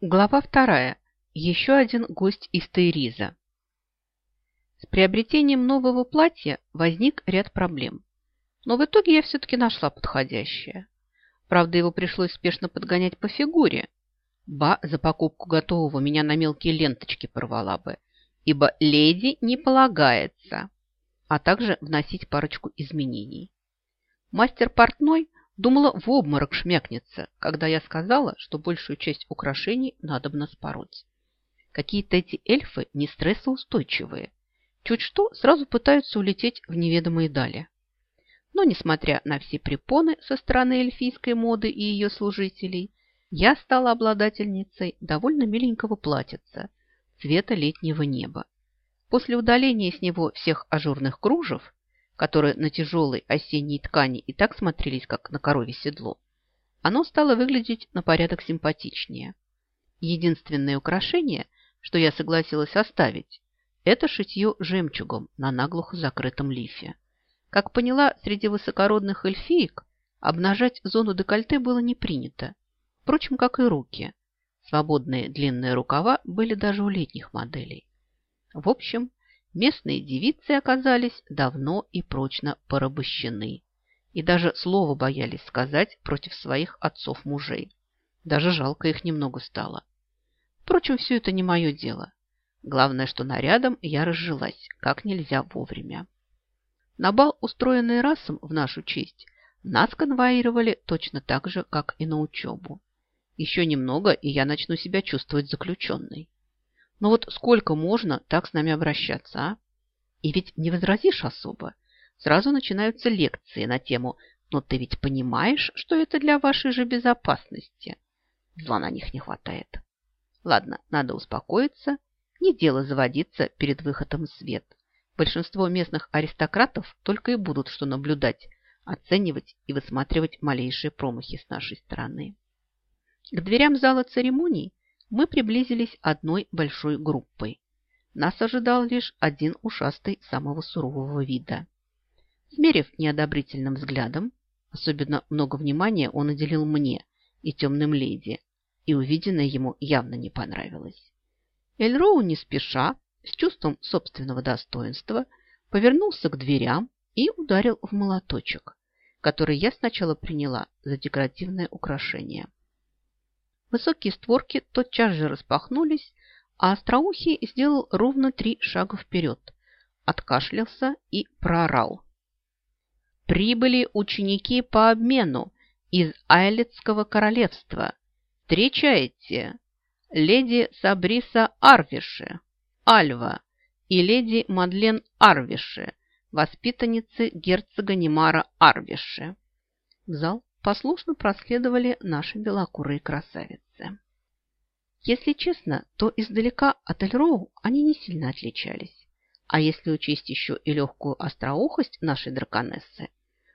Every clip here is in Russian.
Глава вторая. Еще один гость из Тейриза. С приобретением нового платья возник ряд проблем. Но в итоге я все-таки нашла подходящее. Правда, его пришлось спешно подгонять по фигуре. Ба за покупку готового меня на мелкие ленточки порвала бы, ибо леди не полагается, а также вносить парочку изменений. Мастер портной Думала, в обморок шмякнется, когда я сказала, что большую часть украшений надо бы спороть. Какие-то эти эльфы не стрессоустойчивые. Чуть что, сразу пытаются улететь в неведомые дали. Но, несмотря на все препоны со стороны эльфийской моды и ее служителей, я стала обладательницей довольно миленького платьица цвета летнего неба. После удаления с него всех ажурных кружев которые на тяжелой осенней ткани и так смотрелись, как на корове седло, оно стало выглядеть на порядок симпатичнее. Единственное украшение, что я согласилась оставить, это шитье жемчугом на наглухо закрытом лифе. Как поняла, среди высокородных эльфиек обнажать зону декольте было не принято. Впрочем, как и руки. Свободные длинные рукава были даже у летних моделей. В общем, Местные девицы оказались давно и прочно порабощены и даже слова боялись сказать против своих отцов-мужей. Даже жалко их немного стало. Впрочем, все это не мое дело. Главное, что нарядом я разжилась как нельзя вовремя. На бал, устроенный расом в нашу честь, нас конвоировали точно так же, как и на учебу. Еще немного, и я начну себя чувствовать заключенной. Но вот сколько можно так с нами обращаться, а? И ведь не возразишь особо. Сразу начинаются лекции на тему «Но ты ведь понимаешь, что это для вашей же безопасности?» Зла на них не хватает. Ладно, надо успокоиться. Не дело заводиться перед выходом в свет. Большинство местных аристократов только и будут что наблюдать, оценивать и высматривать малейшие промахи с нашей стороны. К дверям зала церемоний мы приблизились одной большой группой. Нас ожидал лишь один ушастый самого сурового вида. Смерив неодобрительным взглядом, особенно много внимания он уделил мне и темным леди, и увиденное ему явно не понравилось. Эльроу не спеша, с чувством собственного достоинства, повернулся к дверям и ударил в молоточек, который я сначала приняла за декоративное украшение. Высокие створки тотчас же распахнулись, а Остроухий сделал ровно три шага вперед, откашлялся и проорал. «Прибыли ученики по обмену из Айлетского королевства. Встречайте! Леди Сабриса Арвиши, Альва и леди Мадлен Арвиши, воспитанницы герцога Немара Арвиши». В зал послушно проследовали наши белокурые красавицы. Если честно, то издалека от Эльроу они не сильно отличались. А если учесть еще и легкую остроухость нашей драконессы,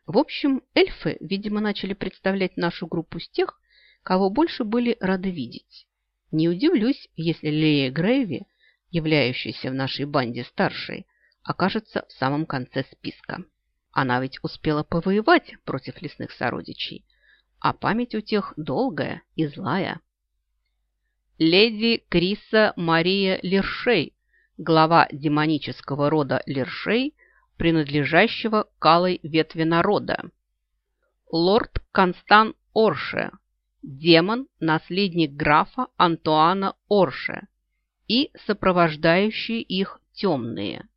в общем, эльфы, видимо, начали представлять нашу группу с тех, кого больше были рады видеть. Не удивлюсь, если Лея Грейви, являющаяся в нашей банде старшей, окажется в самом конце списка. Она ведь успела повоевать против лесных сородичей, а память у тех долгая и злая. Леди Криса Мария Лершей, глава демонического рода Лершей, принадлежащего калой ветви народа. Лорд Констан Орше, демон, наследник графа Антуана Орше и сопровождающие их темные.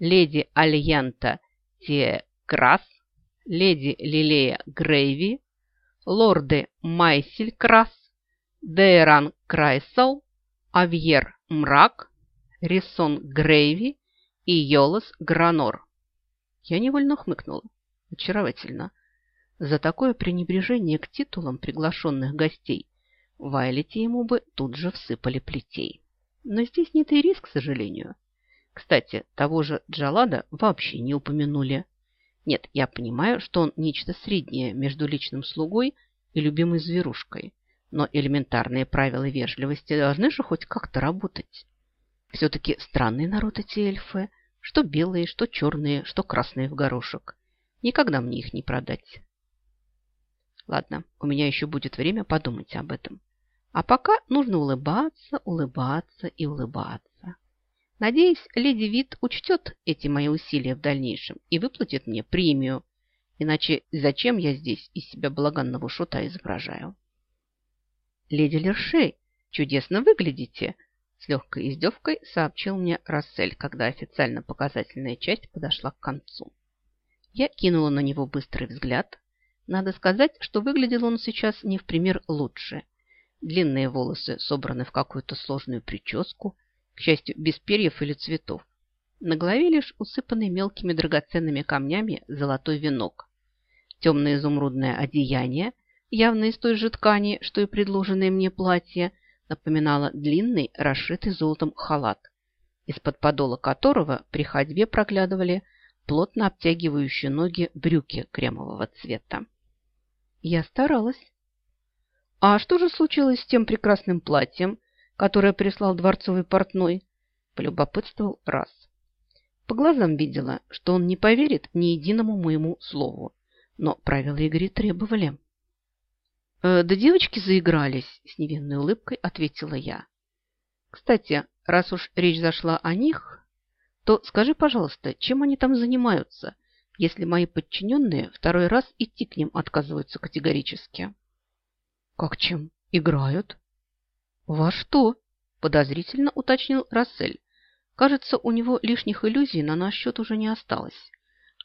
Леди Альянта Те Крас, леди Лилея Грейви, лорды Майсель Крас, Дейран Крайсел, Авьер Мрак, Рисон Грейви и Йолос Гранор. Я невольно хмыкнула. Очаровательно. За такое пренебрежение к титулам приглашенных гостей Вайлете ему бы тут же всыпали плетей. Но здесь нет и риск, к сожалению. Кстати, того же Джалада вообще не упомянули. Нет, я понимаю, что он нечто среднее между личным слугой и любимой зверушкой, но элементарные правила вежливости должны же хоть как-то работать. Все-таки странный народ эти эльфы, что белые, что черные, что красные в горошек. Никогда мне их не продать. Ладно, у меня еще будет время подумать об этом. А пока нужно улыбаться, улыбаться и улыбаться. Надеюсь, леди Вит учтет эти мои усилия в дальнейшем и выплатит мне премию. Иначе зачем я здесь из себя балаганного шута изображаю? Леди Лершей, чудесно выглядите, с легкой издевкой сообщил мне Рассель, когда официально показательная часть подошла к концу. Я кинула на него быстрый взгляд. Надо сказать, что выглядел он сейчас не в пример лучше. Длинные волосы собраны в какую-то сложную прическу, к счастью, без перьев или цветов. На голове лишь усыпанный мелкими драгоценными камнями золотой венок. Темное изумрудное одеяние, явно из той же ткани, что и предложенное мне платье, напоминало длинный, расшитый золотом халат, из-под подола которого при ходьбе проглядывали плотно обтягивающие ноги брюки кремового цвета. Я старалась. А что же случилось с тем прекрасным платьем, которое прислал дворцовый портной? Полюбопытствовал раз. По глазам видела, что он не поверит ни единому моему слову, но правила игры требовали. «Э, «Да девочки заигрались», – с невинной улыбкой ответила я. «Кстати, раз уж речь зашла о них, то скажи, пожалуйста, чем они там занимаются, если мои подчиненные второй раз идти к ним отказываются категорически?» «Как чем? Играют?» «Во что?» – подозрительно уточнил Рассель. Кажется, у него лишних иллюзий на наш счет уже не осталось,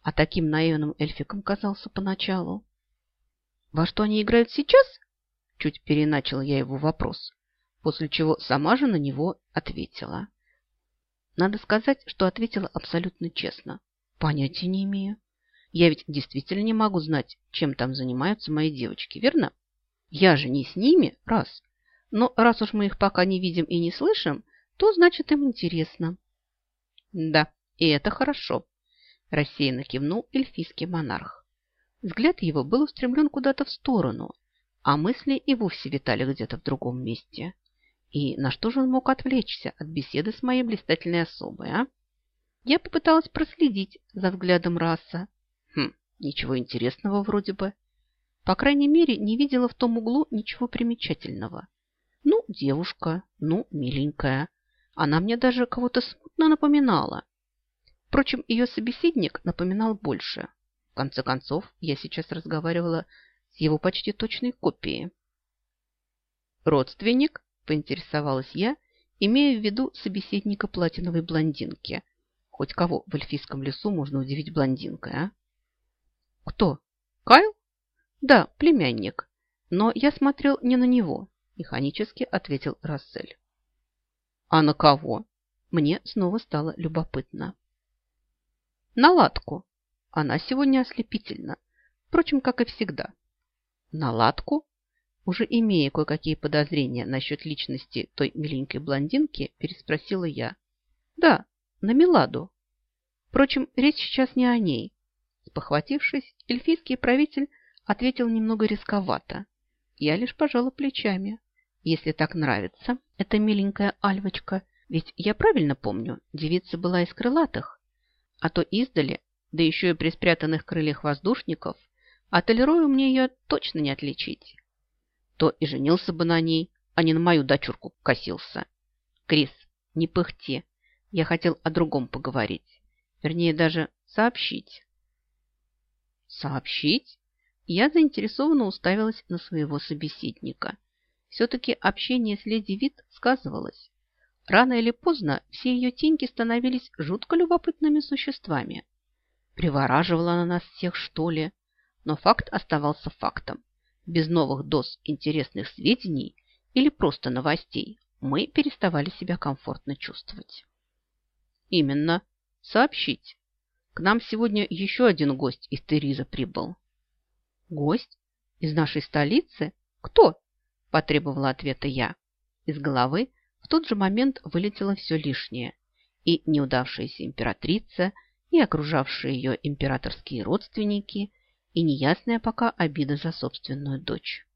а таким наивным эльфиком казался поначалу. «Во что они играют сейчас?» Чуть переначал я его вопрос, после чего сама же на него ответила. Надо сказать, что ответила абсолютно честно. Понятия не имею. Я ведь действительно не могу знать, чем там занимаются мои девочки, верно? Я же не с ними, раз. Но раз уж мы их пока не видим и не слышим, то значит им интересно. Да, и это хорошо, рассеянно кивнул эльфийский монарх. Взгляд его был устремлен куда-то в сторону, а мысли и вовсе витали где-то в другом месте. И на что же он мог отвлечься от беседы с моей блистательной особой, а? Я попыталась проследить за взглядом раса. Хм, ничего интересного вроде бы. По крайней мере, не видела в том углу ничего примечательного. Ну, девушка, ну, миленькая. Она мне даже кого-то смутно напоминала. Впрочем, ее собеседник напоминал больше. В конце концов, я сейчас разговаривала с его почти точной копией. «Родственник?» – поинтересовалась я, имея в виду собеседника платиновой блондинки. Хоть кого в эльфийском лесу можно удивить блондинкой, а? «Кто? Кайл?» «Да, племянник. Но я смотрел не на него», – механически ответил Рассель. «А на кого?» Мне снова стало любопытно. «На латку», она сегодня ослепительна. Впрочем, как и всегда. Наладку, уже имея кое-какие подозрения насчет личности той миленькой блондинки, переспросила я. Да, на Миладу. Впрочем, речь сейчас не о ней. Спохватившись, эльфийский правитель ответил немного рисковато. Я лишь пожала плечами. Если так нравится, эта миленькая Альвочка, ведь я правильно помню, девица была из крылатых, а то издали да еще и при спрятанных крыльях воздушников, а Толерою мне ее точно не отличить. То и женился бы на ней, а не на мою дочурку косился. Крис, не пыхти, я хотел о другом поговорить. Вернее, даже сообщить. Сообщить? Я заинтересованно уставилась на своего собеседника. Все-таки общение с леди Вит сказывалось. Рано или поздно все ее теньки становились жутко любопытными существами. Привораживала она нас всех, что ли? Но факт оставался фактом. Без новых доз интересных сведений или просто новостей мы переставали себя комфортно чувствовать. Именно. Сообщить. К нам сегодня еще один гость из Териза прибыл. Гость? Из нашей столицы? Кто? Потребовала ответа я. Из головы в тот же момент вылетело все лишнее. И неудавшаяся императрица – и окружавшие ее императорские родственники, и неясная пока обида за собственную дочь.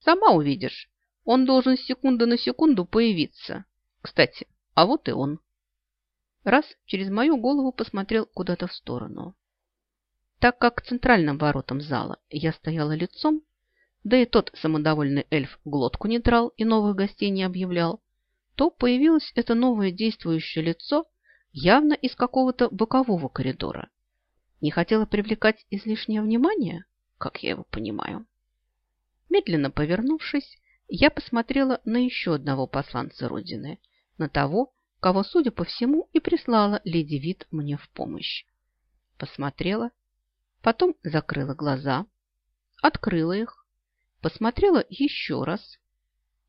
«Сама увидишь. Он должен с секунды на секунду появиться. Кстати, а вот и он». Раз через мою голову посмотрел куда-то в сторону. Так как к центральным воротам зала я стояла лицом, да и тот самодовольный эльф глотку не драл и новых гостей не объявлял, то появилось это новое действующее лицо явно из какого-то бокового коридора. Не хотела привлекать излишнее внимание, как я его понимаю. Медленно повернувшись, я посмотрела на еще одного посланца Родины, на того, кого, судя по всему, и прислала леди Вит мне в помощь. Посмотрела, потом закрыла глаза, открыла их, посмотрела еще раз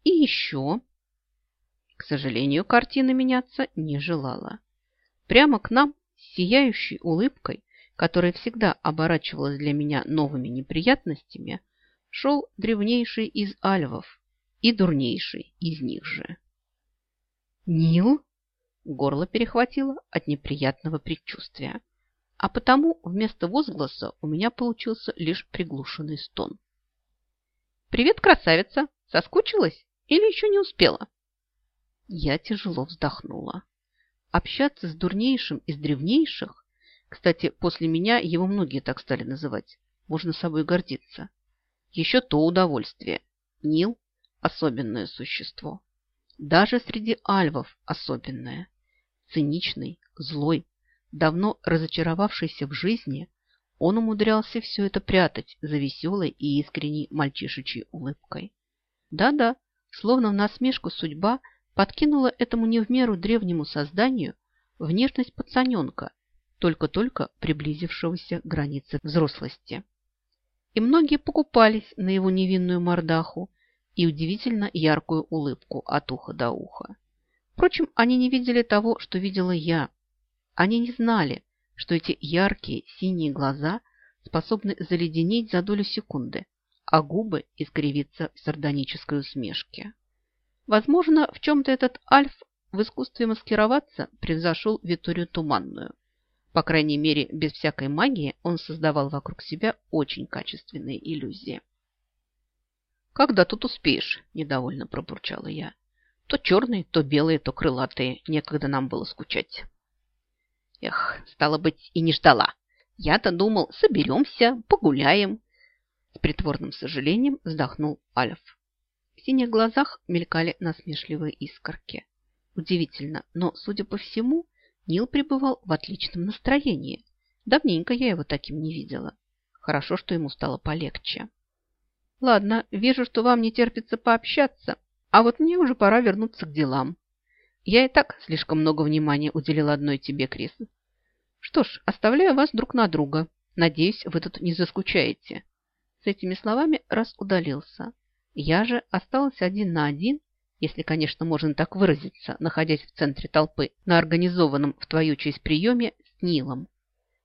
и еще. К сожалению, картина меняться не желала. Прямо к нам сияющей улыбкой, которая всегда оборачивалась для меня новыми неприятностями, шел древнейший из альвов и дурнейший из них же. «Нил?» Горло перехватило от неприятного предчувствия, а потому вместо возгласа у меня получился лишь приглушенный стон. «Привет, красавица! Соскучилась или еще не успела?» Я тяжело вздохнула. Общаться с дурнейшим из древнейших, кстати, после меня его многие так стали называть, можно собой гордиться. Еще то удовольствие. Нил – особенное существо. Даже среди альвов особенное. Циничный, злой, давно разочаровавшийся в жизни, он умудрялся все это прятать за веселой и искренней мальчишечьей улыбкой. Да-да, словно в насмешку судьба – подкинула этому не в меру древнему созданию внешность пацаненка, только-только приблизившегося к границе взрослости. И многие покупались на его невинную мордаху и удивительно яркую улыбку от уха до уха. Впрочем, они не видели того, что видела я. Они не знали, что эти яркие синие глаза способны заледенеть за долю секунды, а губы искривиться в сардонической усмешке. Возможно, в чем-то этот Альф в искусстве маскироваться превзошел Виторию Туманную. По крайней мере, без всякой магии он создавал вокруг себя очень качественные иллюзии. «Когда тут успеешь?» – недовольно пробурчала я. «То черные, то белые, то крылатые. Некогда нам было скучать». Эх, стало быть, и не ждала. Я-то думал, соберемся, погуляем. С притворным сожалением вздохнул Альф. В синих глазах мелькали насмешливые искорки. Удивительно, но, судя по всему, Нил пребывал в отличном настроении. Давненько я его таким не видела. Хорошо, что ему стало полегче. Ладно, вижу, что вам не терпится пообщаться, а вот мне уже пора вернуться к делам. Я и так слишком много внимания уделила одной тебе, Крис. Что ж, оставляю вас друг на друга. Надеюсь, вы тут не заскучаете. С этими словами раз удалился. Я же осталась один на один, если, конечно, можно так выразиться, находясь в центре толпы на организованном в твою честь приеме с Нилом.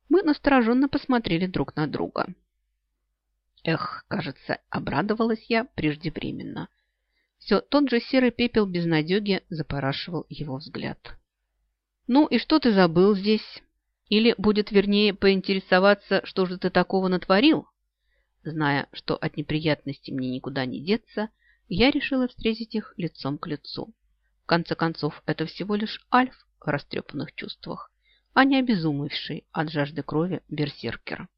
Мы настороженно посмотрели друг на друга. Эх, кажется, обрадовалась я преждевременно. Все тот же серый пепел безнадеги запорашивал его взгляд. «Ну и что ты забыл здесь? Или, будет вернее, поинтересоваться, что же ты такого натворил?» Зная, что от неприятностей мне никуда не деться, я решила встретить их лицом к лицу. В конце концов, это всего лишь Альф в растрепанных чувствах, а не обезумевший от жажды крови берсеркер.